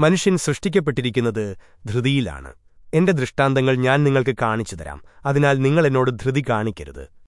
മനുഷ്യൻ സൃഷ്ടിക്കപ്പെട്ടിരിക്കുന്നത് ധൃതിയിലാണ്. എന്റെ ദൃഷ്ടാന്തങ്ങൾ ഞാൻ നിങ്ങൾക്ക് കാണിച്ചു തരാം അതിനാൽ നിങ്ങൾ എന്നോട് ധൃതി കാണിക്കരുത്.